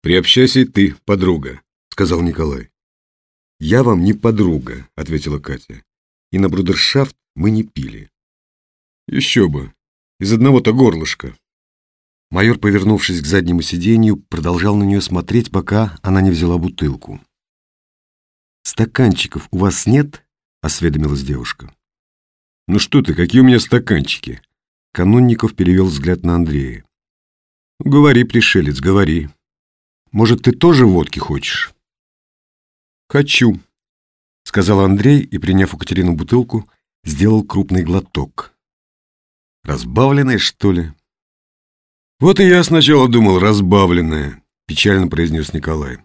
Приобщайся и ты, подруга, сказал Николай. Я вам не подруга, ответила Катя. И на брудершафт мы не пили. Еще бы, из одного-то горлышка. Майор, повернувшись к заднему сиденью, продолжал на нее смотреть, пока она не взяла бутылку. «Стаканчиков у вас нет?» — осведомилась девушка. «Ну что ты, какие у меня стаканчики?» Канунников перевел взгляд на Андрея. «Говори, пришелец, говори. Может, ты тоже водки хочешь?» «Хочу», — сказал Андрей и, приняв у Катерины бутылку, сделал крупный глоток. «Разбавленная, что ли?» «Вот и я сначала думал, разбавленная», — печально произнес Николай.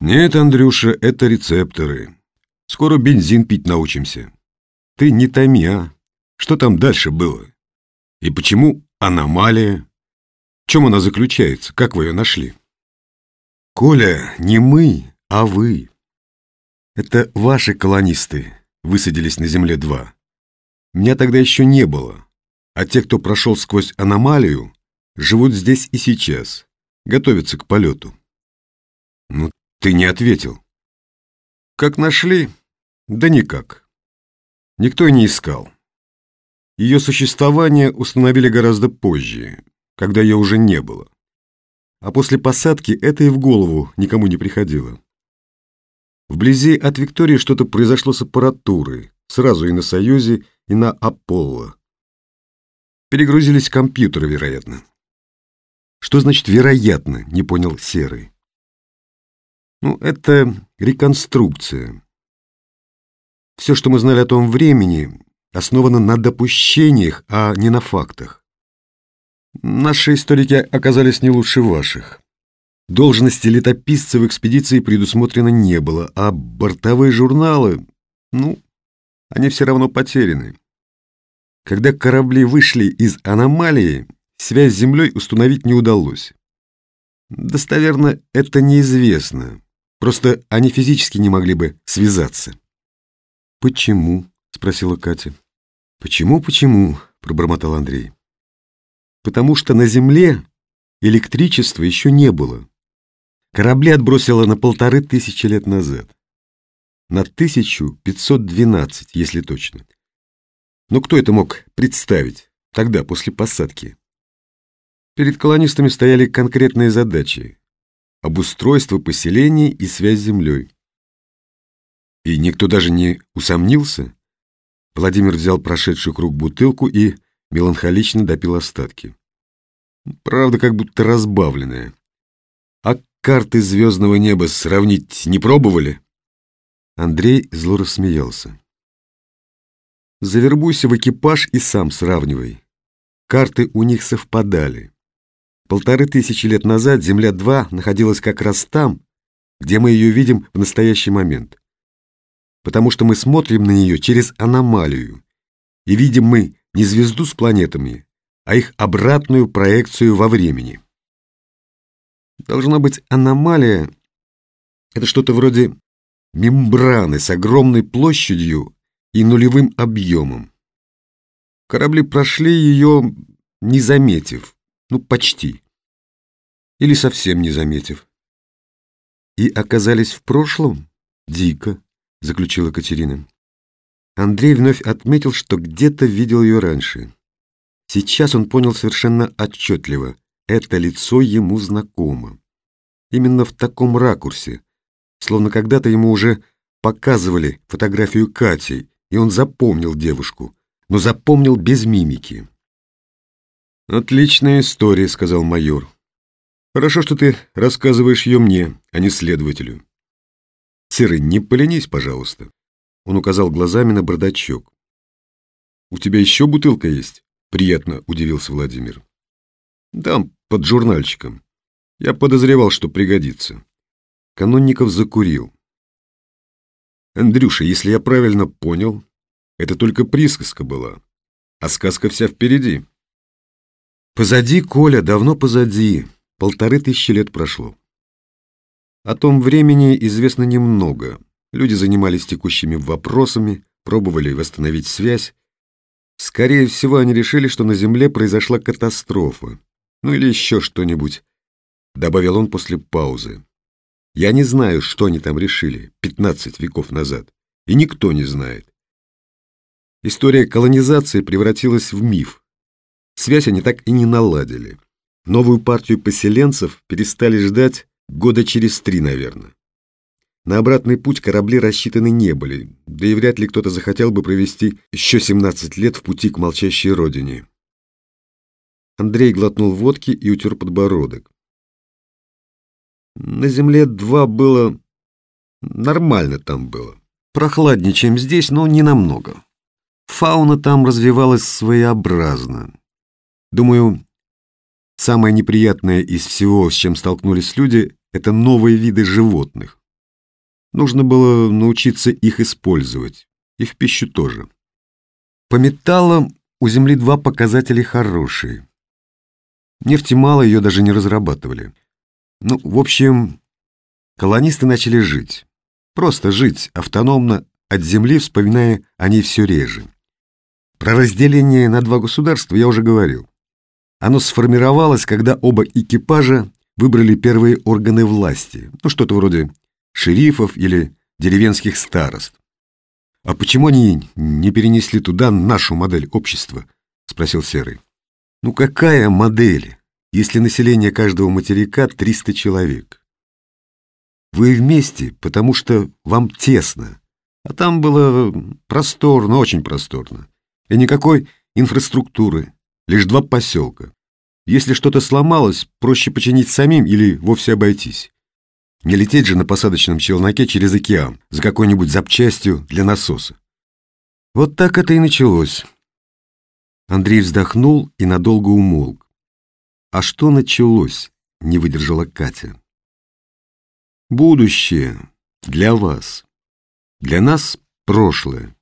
«Нет, Андрюша, это рецепторы. Скоро бензин пить научимся. Ты не томи, а? Что там дальше было? И почему аномалия? В чем она заключается? Как вы ее нашли? Коля, не мы, а вы. Это ваши колонисты высадились на Земле-2. Меня тогда еще не было. А те, кто прошел сквозь аномалию, живут здесь и сейчас, готовятся к полету. Ну, ты не ответил. Как нашли? Да никак. Никто и не искал. Ее существование установили гораздо позже, когда ее уже не было. А после посадки это и в голову никому не приходило. Вблизи от Виктории что-то произошло с аппаратурой, сразу и на Союзе, и на Аполло. Перегрузились компьютеры, вероятно. Что значит «вероятно», не понял Серый. Ну, это реконструкция. Все, что мы знали о том времени, основано на допущениях, а не на фактах. Наши историки оказались не лучше ваших. Должности летописца в экспедиции предусмотрено не было, а бортовые журналы, ну, они все равно потеряны. Когда корабли вышли из аномалии, связь с Землей установить не удалось. Достоверно это неизвестно, просто они физически не могли бы связаться. «Почему?» — спросила Катя. «Почему, почему?» — пробормотал Андрей. «Потому что на Земле электричества еще не было. Корабли отбросило на полторы тысячи лет назад. На 1512, если точно. Но кто это мог представить тогда, после посадки? Перед колонистами стояли конкретные задачи. Обустройство поселений и связь с землей. И никто даже не усомнился. Владимир взял прошедшую круг бутылку и меланхолично допил остатки. Правда, как будто разбавленная. А карты звездного неба сравнить не пробовали? Андрей зло рассмеялся. Завербуйся в экипаж и сам сравнивай. Карты у них совпадали. Полторы тысячи лет назад Земля-2 находилась как раз там, где мы ее видим в настоящий момент потому что мы смотрим на нее через аномалию, и видим мы не звезду с планетами, а их обратную проекцию во времени. Должна быть аномалия — это что-то вроде мембраны с огромной площадью и нулевым объемом. Корабли прошли ее, не заметив, ну, почти, или совсем не заметив. И оказались в прошлом? Дико заключила Катерина. Андрей вновь отметил, что где-то видел ее раньше. Сейчас он понял совершенно отчетливо. Это лицо ему знакомо. Именно в таком ракурсе, словно когда-то ему уже показывали фотографию Кати, и он запомнил девушку, но запомнил без мимики. «Отличная история», — сказал майор. «Хорошо, что ты рассказываешь ее мне, а не следователю. Серый, не поленись, пожалуйста. Он указал глазами на бардачок. У тебя еще бутылка есть? Приятно удивился Владимир. Дам под журнальчиком. Я подозревал, что пригодится. Канонников закурил. Андрюша, если я правильно понял, это только присказка была, а сказка вся впереди. Позади, Коля, давно позади. Полторы тысячи лет прошло. О том времени известно немного. Люди занимались текущими вопросами, пробовали восстановить связь. Скорее всего, они решили, что на Земле произошла катастрофа, ну или еще что-нибудь. добавил он после паузы. Я не знаю, что они там решили 15 веков назад, и никто не знает. История колонизации превратилась в миф. Связь они так и не наладили. Новую партию поселенцев перестали ждать года через три, наверное. На обратный путь корабли рассчитаны не были, да и вряд ли кто-то захотел бы провести еще 17 лет в пути к молчащей родине. Андрей глотнул водки и утер подбородок. На земле два было... Нормально там было. Прохладнее, чем здесь, но не намного. Фауна там развивалась своеобразно. Думаю, самое неприятное из всего, с чем столкнулись люди, это новые виды животных. Нужно было научиться их использовать. И в пищу тоже. По металлам у Земли два показателя хорошие. Нефти мало, ее даже не разрабатывали. Ну, в общем, колонисты начали жить. Просто жить автономно от Земли, вспоминая о ней все реже. Про разделение на два государства я уже говорил. Оно сформировалось, когда оба экипажа выбрали первые органы власти, ну что-то вроде шерифов или деревенских старост. «А почему они не перенесли туда нашу модель общества?» — спросил Серый. «Ну какая модель, если население каждого материка 300 человек? Вы вместе, потому что вам тесно, а там было просторно, очень просторно. И никакой инфраструктуры, лишь два поселка. Если что-то сломалось, проще починить самим или вовсе обойтись. Не лететь же на посадочном челноке через океан за какой-нибудь запчастью для насоса. Вот так это и началось. Андрей вздохнул и надолго умолк. А что началось, не выдержала Катя. Будущее для вас. Для нас прошлое.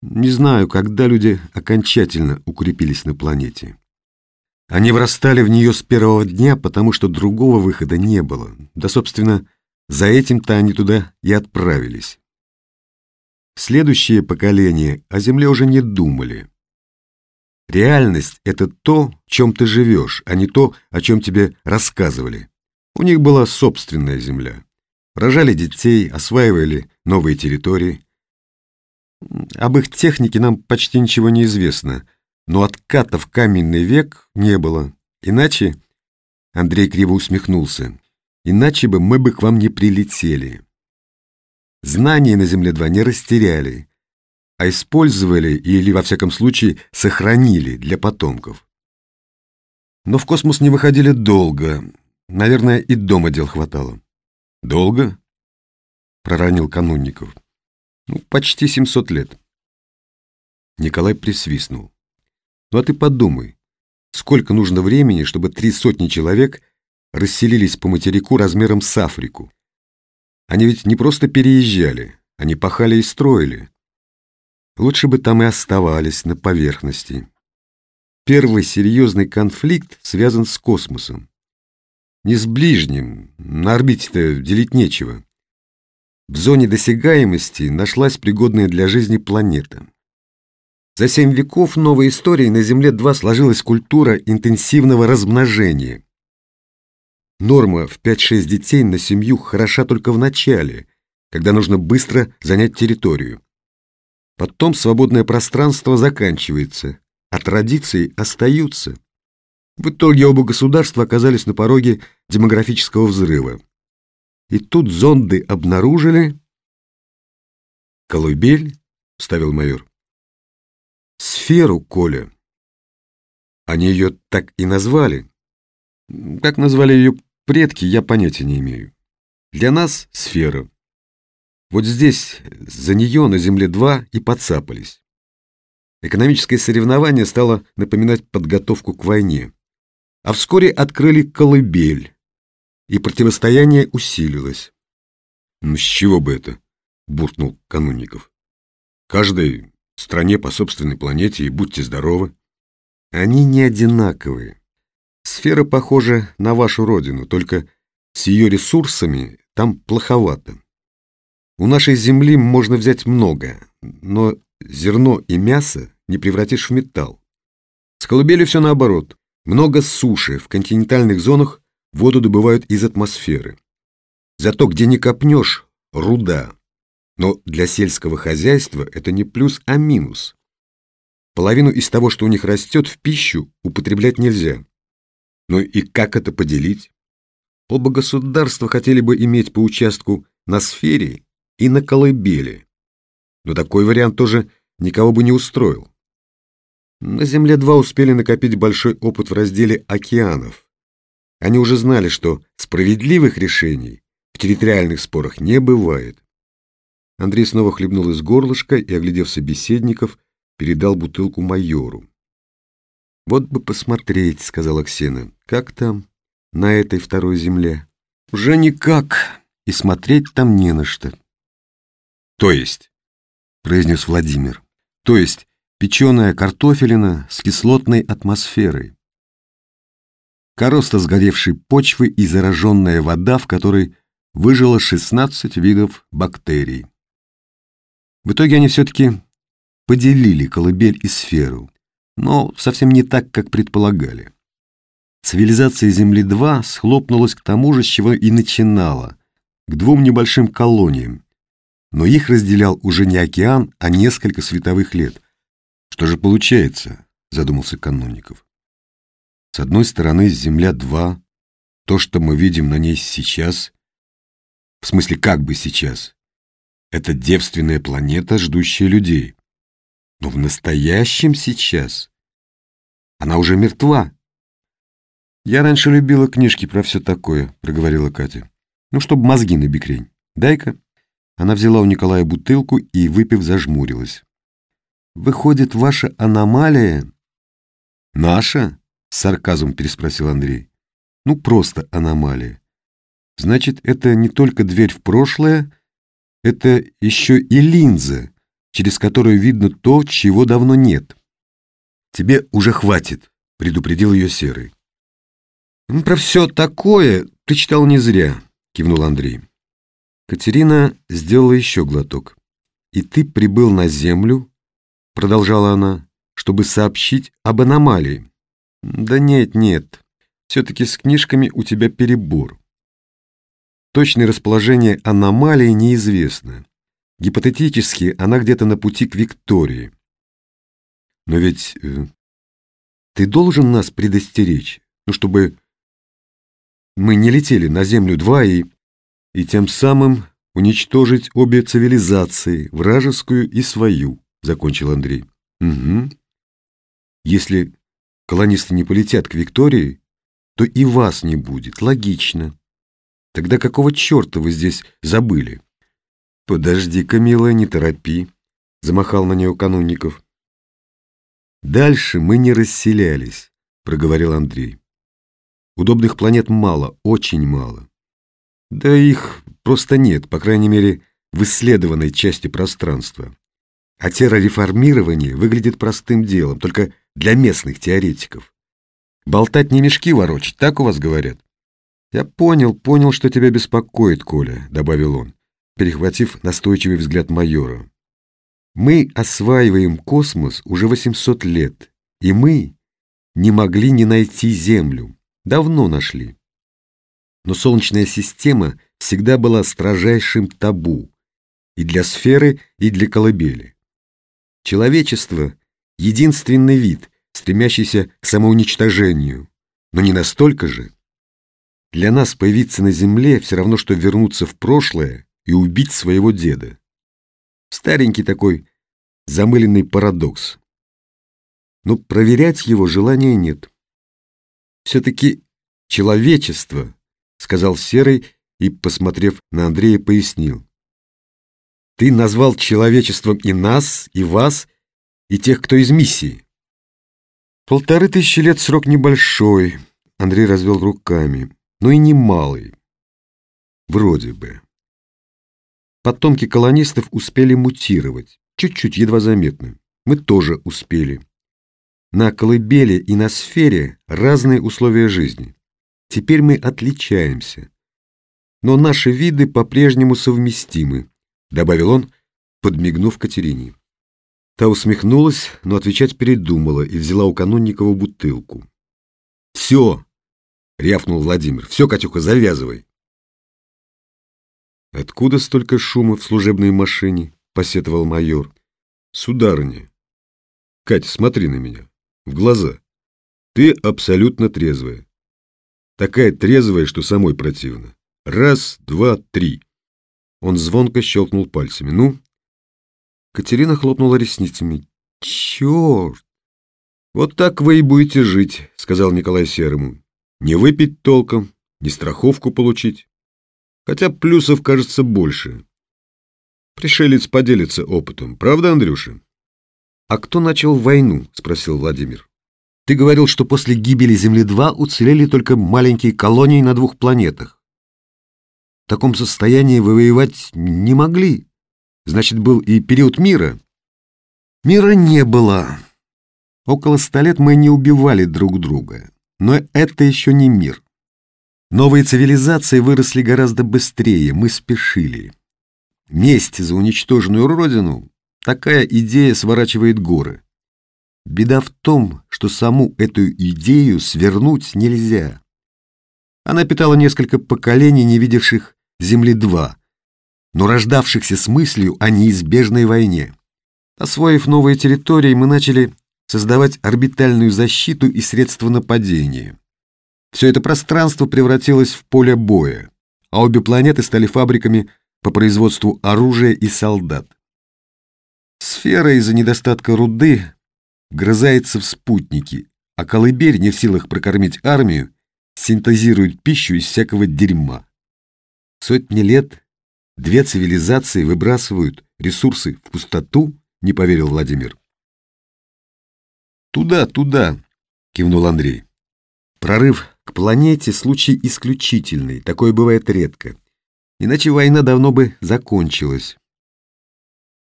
Не знаю, когда люди окончательно укрепились на планете. Они врастали в нее с первого дня, потому что другого выхода не было. Да, собственно, за этим-то они туда и отправились. Следующие поколения о Земле уже не думали. Реальность — это то, чем ты живешь, а не то, о чем тебе рассказывали. У них была собственная Земля. Рожали детей, осваивали новые территории. Об их технике нам почти ничего не известно — но отката в каменный век не было. Иначе, Андрей криво усмехнулся, иначе бы мы бы к вам не прилетели. Знания на Земле-2 не растеряли, а использовали или, во всяком случае, сохранили для потомков. Но в космос не выходили долго. Наверное, и дома дел хватало. Долго? Проронил Канунников. Ну, почти 700 лет. Николай присвистнул. Ну а ты подумай, сколько нужно времени, чтобы три сотни человек расселились по материку размером с Африку? Они ведь не просто переезжали, они пахали и строили. Лучше бы там и оставались на поверхности. Первый серьезный конфликт связан с космосом. Не с ближним, на орбите-то делить нечего. В зоне досягаемости нашлась пригодная для жизни планета. За семь веков новой истории на Земле-2 сложилась культура интенсивного размножения. Норма в 5-6 детей на семью хороша только в начале, когда нужно быстро занять территорию. Потом свободное пространство заканчивается, а традиции остаются. В итоге оба государства оказались на пороге демографического взрыва. И тут зонды обнаружили... «Колыбель?» — вставил майор сферу, Коля. Они ее так и назвали. Как назвали ее предки, я понятия не имею. Для нас сфера. Вот здесь, за нее на Земле-2 и подцапались. Экономическое соревнование стало напоминать подготовку к войне. А вскоре открыли колыбель, и противостояние усилилось. «Ну с чего бы это?» — буркнул Канунников. «Каждый стране по собственной планете и будьте здоровы. Они не одинаковые. Сфера похожа на вашу родину, только с ее ресурсами там плоховато. У нашей Земли можно взять много, но зерно и мясо не превратишь в металл. С колыбели все наоборот. Много суши, в континентальных зонах воду добывают из атмосферы. Зато где не копнешь – руда. Но для сельского хозяйства это не плюс, а минус. Половину из того, что у них растет, в пищу употреблять нельзя. Ну и как это поделить? Оба государства хотели бы иметь по участку на сфере и на колыбели. Но такой вариант тоже никого бы не устроил. На Земле-2 успели накопить большой опыт в разделе океанов. Они уже знали, что справедливых решений в территориальных спорах не бывает. Андрей снова хлебнул из горлышка и, оглядев собеседников, передал бутылку майору. «Вот бы посмотреть», — сказала Ксена, — «как там на этой второй земле?» «Уже никак, и смотреть там не на что». «То есть?» — произнес Владимир. «То есть печеная картофелина с кислотной атмосферой. Короста сгоревшей почвы и зараженная вода, в которой выжило 16 видов бактерий. В итоге они все-таки поделили колыбель и сферу, но совсем не так, как предполагали. Цивилизация Земли-2 схлопнулась к тому же, с чего и начинала, к двум небольшим колониям, но их разделял уже не океан, а несколько световых лет – что же получается, задумался Канунников. С одной стороны, Земля-2, то, что мы видим на ней сейчас, в смысле как бы сейчас, это девственная планета, ждущая людей. Но в настоящем сейчас она уже мертва. Я раньше любила книжки про все такое, проговорила Катя. Ну, чтобы мозги на бикрень. Дай-ка. Она взяла у Николая бутылку и, выпив, зажмурилась. Выходит, ваша аномалия...» «Наша?» — с сарказмом переспросил Андрей. «Ну, просто аномалия. Значит, это не только дверь в прошлое, это еще и линза, через которую видно то, чего давно нет. Тебе уже хватит», — предупредил ее Серый. «Ну, «Про все такое ты читал не зря», — кивнул Андрей. Катерина сделала еще глоток. «И ты прибыл на Землю, продолжала она, чтобы сообщить об аномалии. Да нет, нет, все-таки с книжками у тебя перебор. Точное расположение аномалии неизвестно. Гипотетически она где-то на пути к Виктории. Но ведь э, ты должен нас предостеречь, ну, чтобы мы не летели на Землю-2 и, и тем самым уничтожить обе цивилизации, вражескую и свою. — закончил Андрей. «Угу. Если колонисты не полетят к Виктории, то и вас не будет. Логично. Тогда какого черта вы здесь забыли?» «Подожди-ка, милая, не торопи», — замахал на нее канунников. «Дальше мы не расселялись», — проговорил Андрей. «Удобных планет мало, очень мало. Да их просто нет, по крайней мере, в исследованной части пространства. А террореформирование выглядит простым делом, только для местных теоретиков. Болтать не мешки ворочать, так у вас говорят? Я понял, понял, что тебя беспокоит, Коля, добавил он, перехватив настойчивый взгляд майора. Мы осваиваем космос уже 800 лет, и мы не могли не найти Землю. Давно нашли. Но Солнечная система всегда была строжайшим табу и для сферы, и для колыбели. Человечество — единственный вид, стремящийся к самоуничтожению, но не настолько же. Для нас появиться на Земле все равно, что вернуться в прошлое и убить своего деда. Старенький такой замыленный парадокс. Но проверять его желания нет. Все-таки человечество, сказал Серый и, посмотрев на Андрея, пояснил. Ты назвал человечеством и нас, и вас, и тех, кто из миссии. Полторы тысячи лет срок небольшой, Андрей развел руками, но и немалый. Вроде бы. Потомки колонистов успели мутировать, чуть-чуть, едва заметно. Мы тоже успели. На колыбели и на сфере разные условия жизни. Теперь мы отличаемся. Но наши виды по-прежнему совместимы, добавил он, подмигнув Катерине. Та усмехнулась, но отвечать передумала и взяла у Канунникова бутылку. «Все!» Рявкнул Владимир. «Все, Катюха, завязывай!» «Откуда столько шума в служебной машине?» — посетовал майор. «Сударыня, Катя, смотри на меня, в глаза. Ты абсолютно трезвая. Такая трезвая, что самой противно. Раз, два, три». Он звонко щелкнул пальцами. «Ну?» Катерина хлопнула ресницами. «Черт! Вот так вы и будете жить», — сказал Николай Серому. «Не выпить толком, не страховку получить. Хотя плюсов, кажется, больше. Пришелец поделится опытом, правда, Андрюша?» «А кто начал войну?» — спросил Владимир. «Ты говорил, что после гибели Земли-2 уцелели только маленькие колонии на двух планетах. В таком состоянии вы воевать не могли. Значит, был и период мира?» «Мира не было. Около ста лет мы не убивали друг друга. Но это еще не мир. Новые цивилизации выросли гораздо быстрее, мы спешили. Месть за уничтоженную родину – такая идея сворачивает горы. Беда в том, что саму эту идею свернуть нельзя. Она питала несколько поколений, не видевших Земли-2, но рождавшихся с мыслью о неизбежной войне. Освоив новые территории, мы начали создавать орбитальную защиту и средства нападения. Все это пространство превратилось в поле боя, а обе планеты стали фабриками по производству оружия и солдат. Сфера из-за недостатка руды грызается в спутники, а колыбель, не в силах прокормить армию, синтезирует пищу из всякого дерьма. Сотни лет две цивилизации выбрасывают ресурсы в пустоту, не поверил Владимир. Туда, туда, кивнул Андрей. Прорыв к планете случай исключительный, такое бывает редко. Иначе война давно бы закончилась.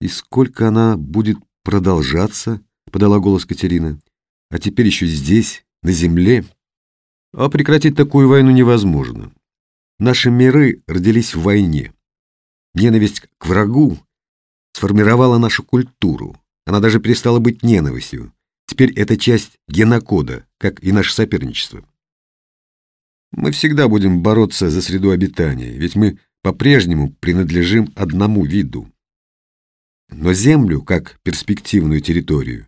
И сколько она будет продолжаться, подала голос Катерина. А теперь еще здесь, на Земле. А прекратить такую войну невозможно. Наши миры родились в войне. Ненависть к врагу сформировала нашу культуру. Она даже перестала быть ненавистью. Теперь это часть генокода, как и наше соперничество. Мы всегда будем бороться за среду обитания, ведь мы по-прежнему принадлежим одному виду. Но Землю, как перспективную территорию,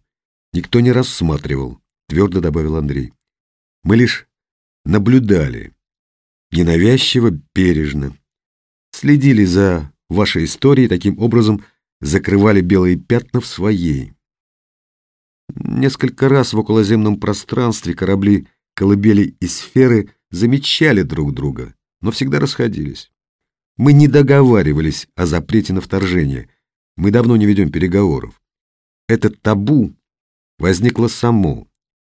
никто не рассматривал, твердо добавил Андрей. Мы лишь наблюдали, ненавязчиво, бережно, следили за вашей историей, таким образом закрывали белые пятна в своей. Несколько раз в околоземном пространстве корабли колыбели и сферы замечали друг друга, но всегда расходились. Мы не договаривались о запрете на вторжение. Мы давно не ведем переговоров. Это табу возникло само.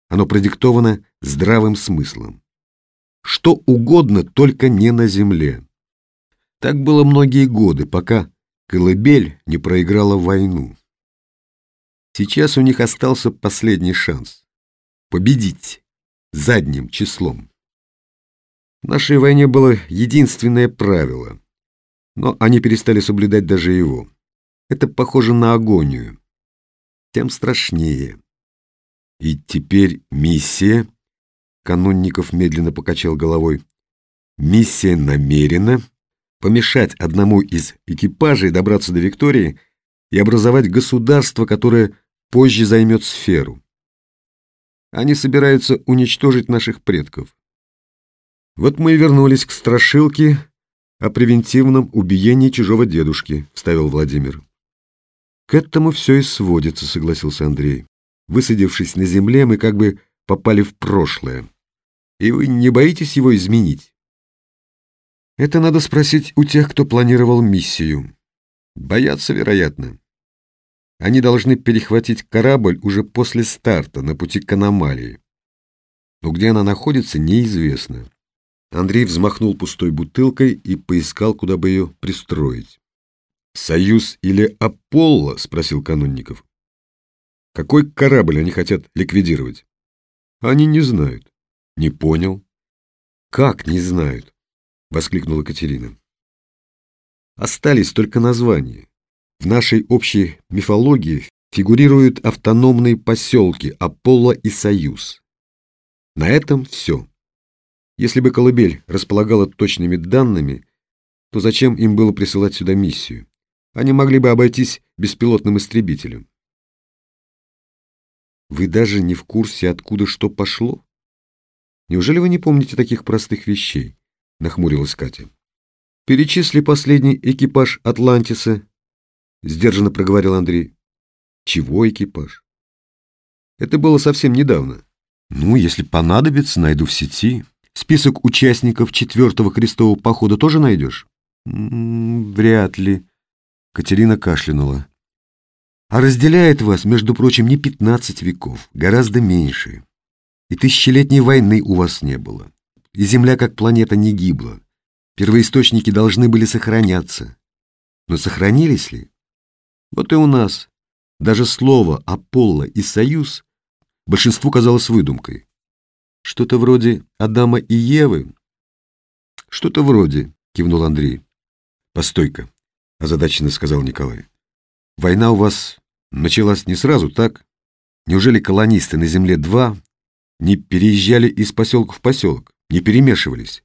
Оно продиктовано здравым смыслом. Что угодно, только не на земле. Так было многие годы, пока колыбель не проиграла войну. Сейчас у них остался последний шанс — победить задним числом. В нашей войне было единственное правило, но они перестали соблюдать даже его. Это похоже на агонию. Тем страшнее. И теперь миссия, Канонников медленно покачал головой, миссия намерена помешать одному из экипажей добраться до Виктории и образовать государство, которое позже займет сферу. Они собираются уничтожить наших предков. Вот мы и вернулись к страшилке о превентивном убиении чужого дедушки, вставил Владимир. К этому все и сводится, согласился Андрей. Высадившись на земле, мы как бы попали в прошлое. И вы не боитесь его изменить? Это надо спросить у тех, кто планировал миссию. Боятся, вероятно. Они должны перехватить корабль уже после старта на пути к аномалии. Но где она находится, неизвестно. Андрей взмахнул пустой бутылкой и поискал, куда бы ее пристроить. «Союз или Аполло?» — спросил Канунников. «Какой корабль они хотят ликвидировать?» «Они не знают». «Не понял». «Как не знают?» — воскликнула Катерина. «Остались только названия. В нашей общей мифологии фигурируют автономные поселки Аполло и Союз. На этом все. Если бы колыбель располагала точными данными, то зачем им было присылать сюда миссию? Они могли бы обойтись беспилотным истребителем. Вы даже не в курсе, откуда что пошло? Неужели вы не помните таких простых вещей? Нахмурилась Катя. Перечисли последний экипаж Атлантиса, сдержанно проговорил Андрей. Чего экипаж? Это было совсем недавно. Ну, если понадобится, найду в сети. Список участников четвертого крестового похода тоже найдешь? М -м, вряд ли. Катерина кашлянула. А разделяет вас, между прочим, не пятнадцать веков, гораздо меньше. И тысячелетней войны у вас не было. И Земля как планета не гибла. Первоисточники должны были сохраняться. Но сохранились ли? Вот и у нас. Даже слово «Аполло» и «Союз» большинству казалось выдумкой. Что-то вроде Адама и Евы? Что-то вроде, кивнул Андрей. Постой-ка, озадаченно сказал Николай. Война у вас началась не сразу, так? Неужели колонисты на Земле-2 не переезжали из поселка в поселок, не перемешивались?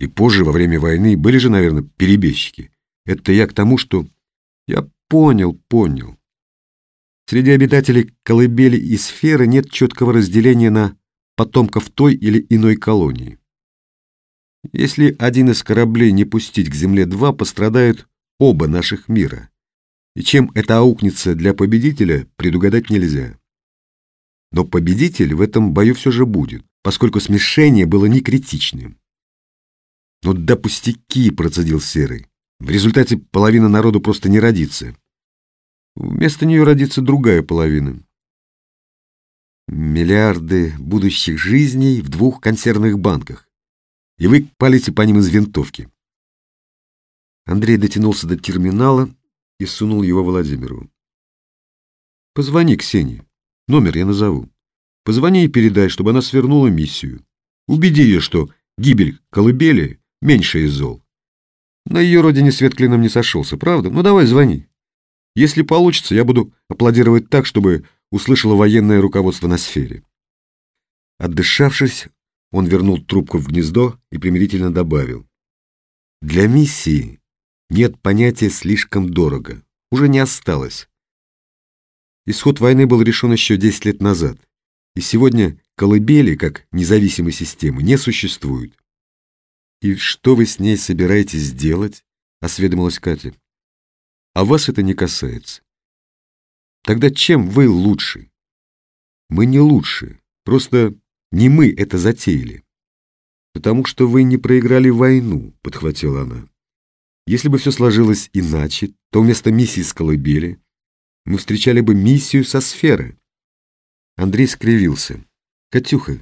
И позже, во время войны, были же, наверное, перебежчики. Это я к тому, что... Я понял, понял. Среди обитателей колыбели и сферы нет четкого разделения на потомков той или иной колонии. Если один из кораблей не пустить к Земле-2, пострадают оба наших мира. И чем это аукнется для победителя, предугадать нельзя. Но победитель в этом бою все же будет, поскольку смешение было не критичным. «Ну да пустяки», — процедил Серый. «В результате половина народу просто не родится. Вместо нее родится другая половина. Миллиарды будущих жизней в двух консервных банках. И вы палите по ним из винтовки». Андрей дотянулся до терминала и сунул его Владимиру. «Позвони Ксении. Номер я назову. Позвони и передай, чтобы она свернула миссию. Убеди ее, что гибель колыбели — меньше из зол. На ее родине свет клином не сошелся, правда? Ну давай, звони. Если получится, я буду аплодировать так, чтобы услышало военное руководство на сфере». Отдышавшись, он вернул трубку в гнездо и примирительно добавил. «Для миссии нет понятия «слишком дорого». Уже не осталось. Исход войны был решен еще 10 лет назад, и сегодня колыбели, как независимой системы, не существует. «И что вы с ней собираетесь делать?» — осведомилась Катя. «А вас это не касается. Тогда чем вы лучше?» «Мы не лучше, просто не мы это затеяли». «Потому что вы не проиграли войну», — подхватила она. Если бы все сложилось иначе, то вместо миссии с колыбели мы встречали бы миссию со сферы. Андрей скривился. «Катюха,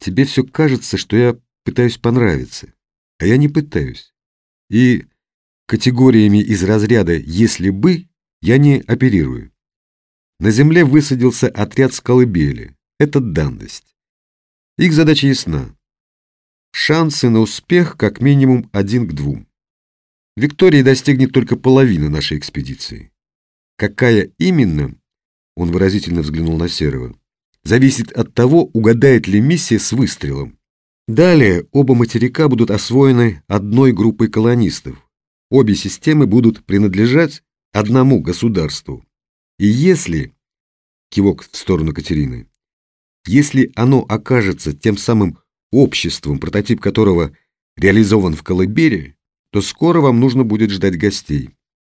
тебе все кажется, что я пытаюсь понравиться, а я не пытаюсь. И категориями из разряда «если бы» я не оперирую. На земле высадился отряд с колыбели. Это данность. Их задача ясна. Шансы на успех как минимум один к двум. Виктории достигнет только половина нашей экспедиции. Какая именно, он выразительно взглянул на Серого, зависит от того, угадает ли миссия с выстрелом. Далее оба материка будут освоены одной группой колонистов. Обе системы будут принадлежать одному государству. И если, кивок в сторону Катерины, если оно окажется тем самым обществом, прототип которого реализован в Колыбере, то скоро вам нужно будет ждать гостей.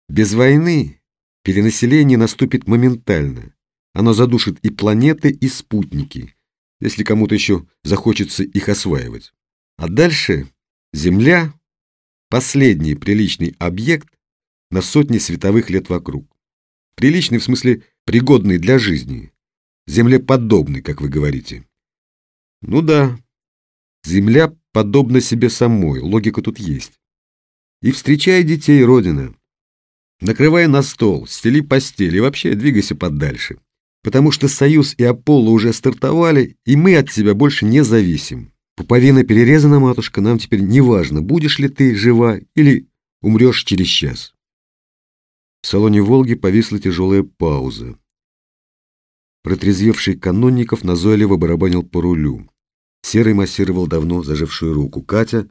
Без войны перенаселение наступит моментально. Оно задушит и планеты, и спутники, если кому-то еще захочется их осваивать. А дальше Земля – последний приличный объект на сотни световых лет вокруг. Приличный в смысле пригодный для жизни. Землеподобный, как вы говорите. Ну да, Земля подобна себе самой, логика тут есть. И встречай детей, Родина. Накрывай на стол, стели постель и вообще двигайся подальше. Потому что Союз и Аполло уже стартовали, и мы от тебя больше не зависим. Пуповина перерезана, матушка, нам теперь не важно, будешь ли ты жива или умрешь через час. В салоне «Волги» повисла тяжелая пауза. Протрезвевший канонников назойливо барабанил по рулю. Серый массировал давно зажившую руку. Катя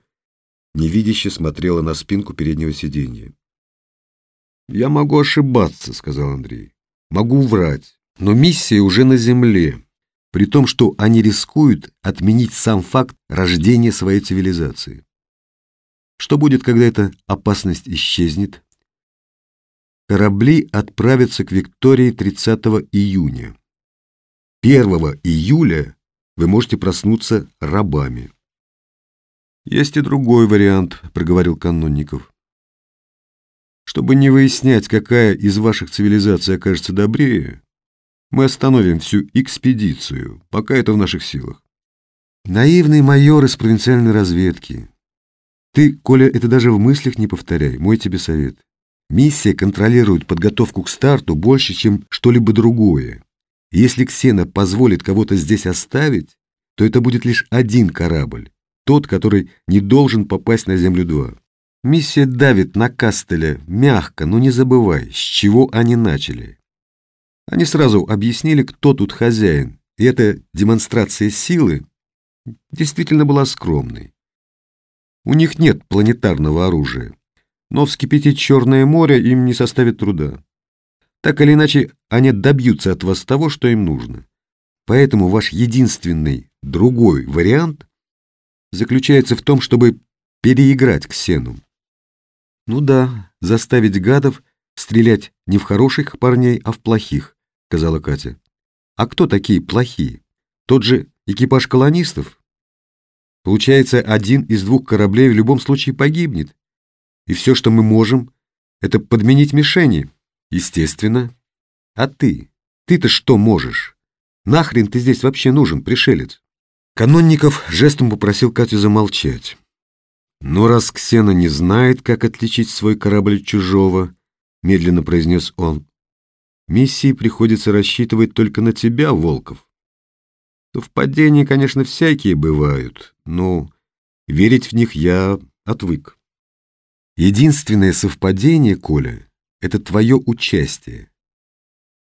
невидяще смотрела на спинку переднего сиденья. «Я могу ошибаться», — сказал Андрей. «Могу врать. Но миссия уже на Земле, при том, что они рискуют отменить сам факт рождения своей цивилизации. Что будет, когда эта опасность исчезнет? Корабли отправятся к Виктории 30 июня. 1 июля вы можете проснуться рабами. «Есть и другой вариант», — проговорил Канонников. «Чтобы не выяснять, какая из ваших цивилизаций окажется добрее, мы остановим всю экспедицию, пока это в наших силах». «Наивный майор из провинциальной разведки. Ты, Коля, это даже в мыслях не повторяй, мой тебе совет. Миссия контролирует подготовку к старту больше, чем что-либо другое. Если Ксена позволит кого-то здесь оставить, то это будет лишь один корабль, тот, который не должен попасть на Землю-2. Миссия давит на Кастеля мягко, но не забывай, с чего они начали. Они сразу объяснили, кто тут хозяин, и эта демонстрация силы действительно была скромной. У них нет планетарного оружия, но вскипятить Черное море им не составит труда. Так или иначе, они добьются от вас того, что им нужно. Поэтому ваш единственный другой вариант заключается в том, чтобы переиграть Ксену. Ну да, заставить гадов стрелять не в хороших парней, а в плохих, сказала Катя. А кто такие плохие? Тот же экипаж колонистов? Получается, один из двух кораблей в любом случае погибнет. И все, что мы можем, это подменить мишени. Естественно. А ты? Ты-то что можешь? Нахрен ты здесь вообще нужен, пришелец? Канонников жестом попросил Катю замолчать. Но раз Ксена не знает, как отличить свой корабль от чужого, медленно произнес он, миссии приходится рассчитывать только на тебя, Волков. Совпадения, конечно, всякие бывают, но верить в них я отвык. Единственное совпадение, Коля, это твое участие.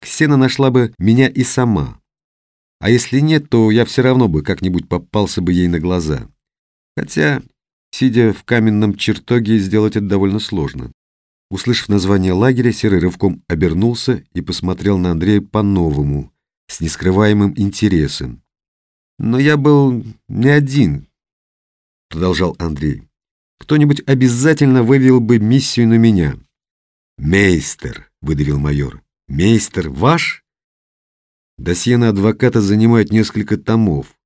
Ксена нашла бы меня и сама. А если нет, то я все равно бы как-нибудь попался бы ей на глаза. Хотя, сидя в каменном чертоге, сделать это довольно сложно. Услышав название лагеря, Серый рывком обернулся и посмотрел на Андрея по-новому, с нескрываемым интересом. «Но я был не один», — продолжал Андрей. «Кто-нибудь обязательно вывел бы миссию на меня». «Мейстер», — выдавил майор. «Мейстер ваш?» Досье на адвоката занимает несколько томов,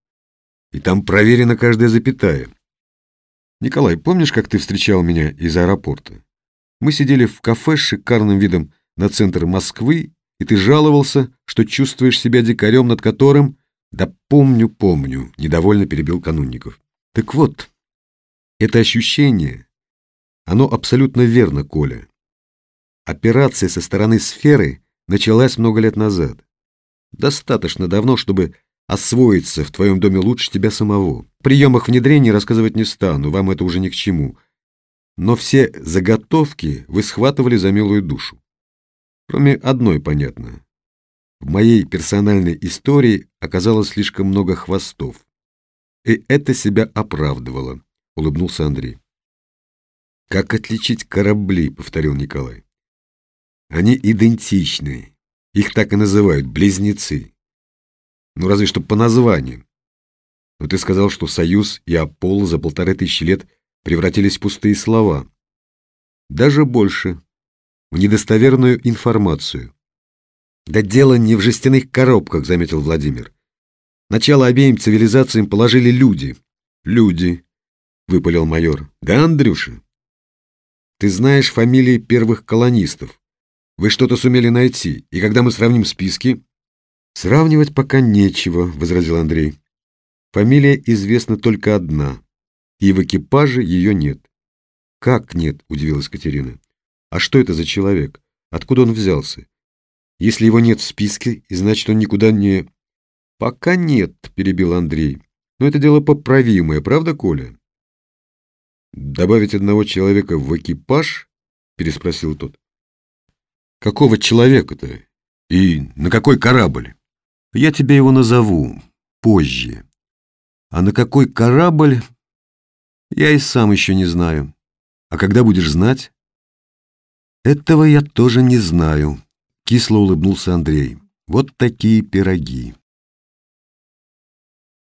и там проверена каждая запятая. Николай, помнишь, как ты встречал меня из аэропорта? Мы сидели в кафе с шикарным видом на центр Москвы, и ты жаловался, что чувствуешь себя дикарем, над которым... Да помню, помню, недовольно перебил Канунников. Так вот, это ощущение, оно абсолютно верно, Коля. Операция со стороны сферы началась много лет назад. Достаточно давно, чтобы освоиться в твоем доме лучше тебя самого. В приемах внедрения рассказывать не стану, вам это уже ни к чему. Но все заготовки вы схватывали за милую душу. Кроме одной, понятно. В моей персональной истории оказалось слишком много хвостов. И это себя оправдывало, улыбнулся Андрей. «Как отличить корабли?» — повторил Николай. Они идентичны. Их так и называют, близнецы. Ну, разве что по названию. Но ты сказал, что Союз и Аполло за полторы тысячи лет превратились в пустые слова. Даже больше. В недостоверную информацию. Да дело не в жестяных коробках, заметил Владимир. Начало обеим цивилизациям положили люди. Люди, выпалил майор. Да, Андрюша? Ты знаешь фамилии первых колонистов. Вы что-то сумели найти, и когда мы сравним списки...» «Сравнивать пока нечего», — возразил Андрей. «Фамилия известна только одна, и в экипаже ее нет». «Как нет?» — удивилась Катерина. «А что это за человек? Откуда он взялся? Если его нет в списке, значит, он никуда не...» «Пока нет», — перебил Андрей. «Но это дело поправимое, правда, Коля?» «Добавить одного человека в экипаж?» — переспросил тот. Какого человека-то? И на какой корабль? Я тебе его назову позже. А на какой корабль, я и сам еще не знаю. А когда будешь знать? Этого я тоже не знаю, кисло улыбнулся Андрей. Вот такие пироги.